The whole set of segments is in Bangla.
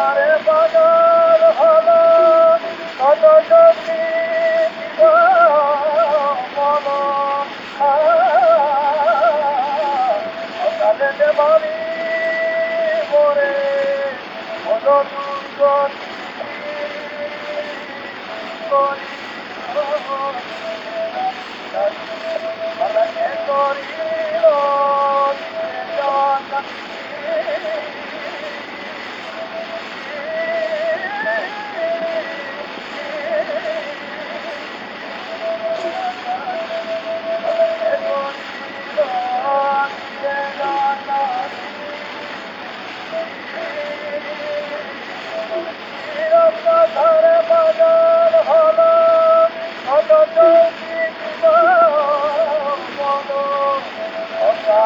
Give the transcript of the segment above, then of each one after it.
ধারে বদল হলো কত সকালে বাড়ি মরে হলো দুর্গতি করি করিল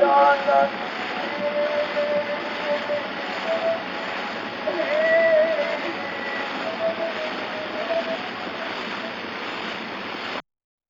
Deutschland.